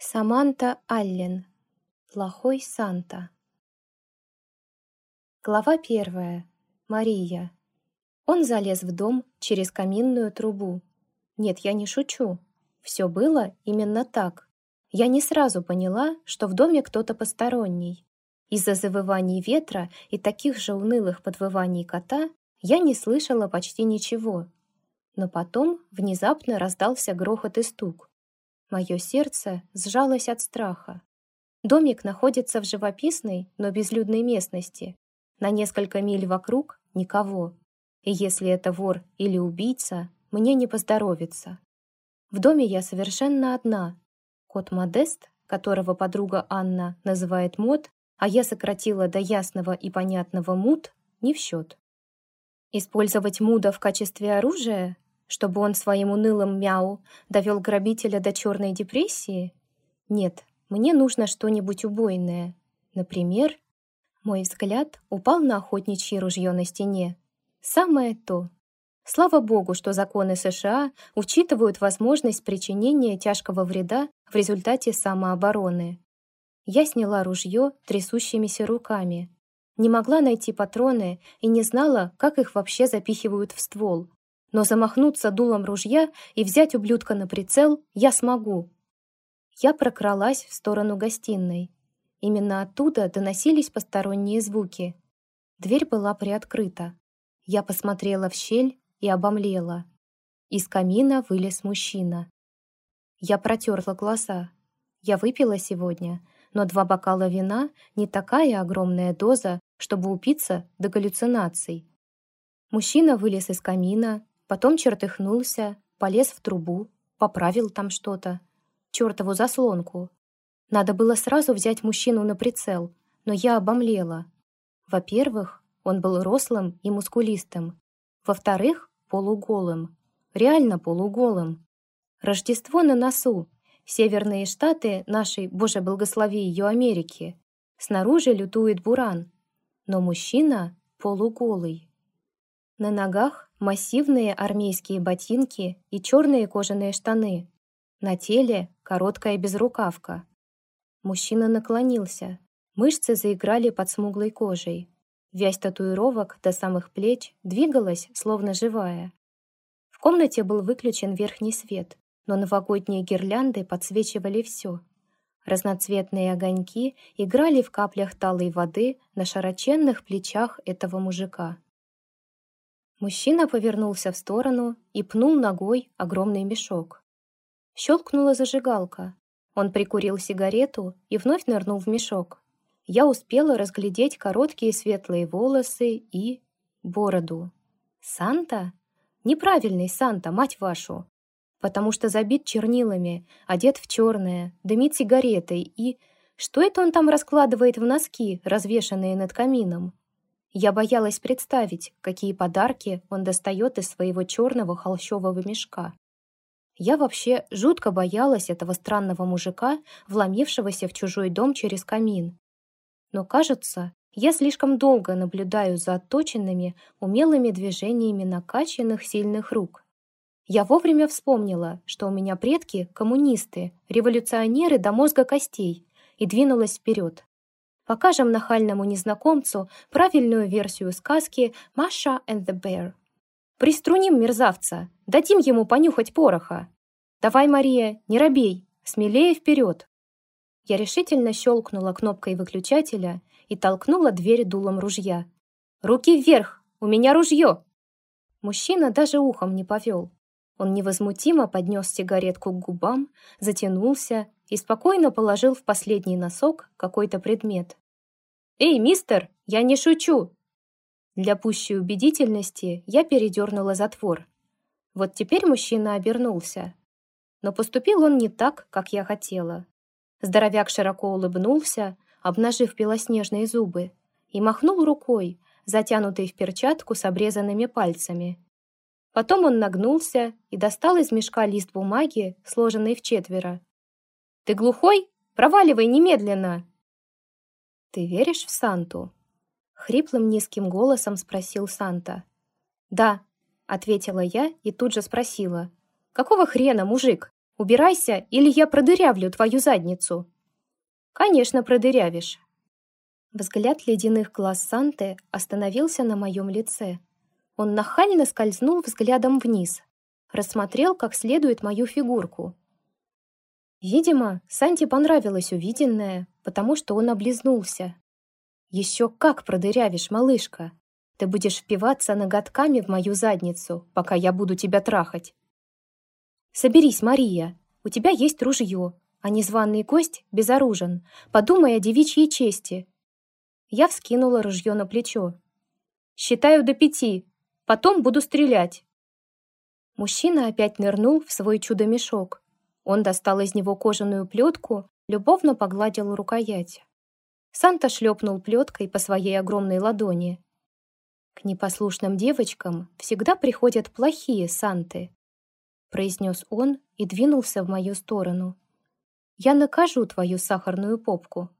Саманта Аллен. Плохой Санта. Глава первая. Мария. Он залез в дом через каминную трубу. Нет, я не шучу. Все было именно так. Я не сразу поняла, что в доме кто-то посторонний. Из-за завываний ветра и таких же унылых подвываний кота я не слышала почти ничего. Но потом внезапно раздался грохот и стук. Мое сердце сжалось от страха. Домик находится в живописной, но безлюдной местности. На несколько миль вокруг никого. И если это вор или убийца, мне не поздоровится. В доме я совершенно одна. Кот Модест, которого подруга Анна называет Мод, а я сократила до ясного и понятного Муд, не в счет. Использовать Муда в качестве оружия чтобы он своим унылым мяу довел грабителя до черной депрессии? Нет, мне нужно что-нибудь убойное. Например, мой взгляд упал на охотничье ружье на стене. Самое то. Слава богу, что законы США учитывают возможность причинения тяжкого вреда в результате самообороны. Я сняла ружье трясущимися руками. Не могла найти патроны и не знала, как их вообще запихивают в ствол но замахнуться дулом ружья и взять ублюдка на прицел я смогу. Я прокралась в сторону гостиной. Именно оттуда доносились посторонние звуки. Дверь была приоткрыта. Я посмотрела в щель и обомлела. Из камина вылез мужчина. Я протерла глаза. Я выпила сегодня, но два бокала вина — не такая огромная доза, чтобы упиться до галлюцинаций. Мужчина вылез из камина, Потом чертыхнулся, полез в трубу, поправил там что-то. Чертову заслонку. Надо было сразу взять мужчину на прицел, но я обомлела. Во-первых, он был рослым и мускулистым. Во-вторых, полуголым. Реально полуголым. Рождество на носу. Северные штаты нашей, боже благослови ее, Америки. Снаружи лютует буран. Но мужчина полуголый. На ногах массивные армейские ботинки и черные кожаные штаны. На теле короткая безрукавка. Мужчина наклонился. Мышцы заиграли под смуглой кожей. Вязь татуировок до самых плеч двигалась, словно живая. В комнате был выключен верхний свет, но новогодние гирлянды подсвечивали все. Разноцветные огоньки играли в каплях талой воды на широченных плечах этого мужика. Мужчина повернулся в сторону и пнул ногой огромный мешок. Щелкнула зажигалка. Он прикурил сигарету и вновь нырнул в мешок. Я успела разглядеть короткие светлые волосы и... бороду. Санта? Неправильный Санта, мать вашу! Потому что забит чернилами, одет в черное, дымит сигаретой и... Что это он там раскладывает в носки, развешанные над камином? Я боялась представить, какие подарки он достает из своего черного холщового мешка. Я вообще жутко боялась этого странного мужика, вломившегося в чужой дом через камин. Но, кажется, я слишком долго наблюдаю за отточенными, умелыми движениями накачанных сильных рук. Я вовремя вспомнила, что у меня предки — коммунисты, революционеры до мозга костей, и двинулась вперед. Покажем нахальному незнакомцу правильную версию сказки «Маша and the Bear». Приструним мерзавца, дадим ему понюхать пороха. Давай, Мария, не робей, смелее вперед. Я решительно щелкнула кнопкой выключателя и толкнула дверь дулом ружья. «Руки вверх! У меня ружье!» Мужчина даже ухом не повел. Он невозмутимо поднес сигаретку к губам, затянулся и спокойно положил в последний носок какой-то предмет. «Эй, мистер, я не шучу!» Для пущей убедительности я передернула затвор. Вот теперь мужчина обернулся. Но поступил он не так, как я хотела. Здоровяк широко улыбнулся, обнажив белоснежные зубы, и махнул рукой, затянутой в перчатку с обрезанными пальцами. Потом он нагнулся и достал из мешка лист бумаги, сложенный в четверо. «Ты глухой? Проваливай немедленно!» «Ты веришь в Санту?» Хриплым низким голосом спросил Санта. «Да», — ответила я и тут же спросила. «Какого хрена, мужик? Убирайся, или я продырявлю твою задницу!» «Конечно, продырявишь!» Взгляд ледяных глаз Санты остановился на моем лице. Он нахально скользнул взглядом вниз, рассмотрел как следует мою фигурку. Видимо, Санте понравилось увиденное, потому что он облизнулся. «Еще как продырявишь, малышка! Ты будешь впиваться ноготками в мою задницу, пока я буду тебя трахать!» «Соберись, Мария, у тебя есть ружье, а незваный гость безоружен. Подумай о девичьей чести». Я вскинула ружье на плечо. «Считаю до пяти, потом буду стрелять». Мужчина опять нырнул в свой чудо-мешок. Он достал из него кожаную плетку, любовно погладил рукоять. Санта шлепнул плеткой по своей огромной ладони. К непослушным девочкам всегда приходят плохие Санты, произнес он и двинулся в мою сторону. Я накажу твою сахарную попку.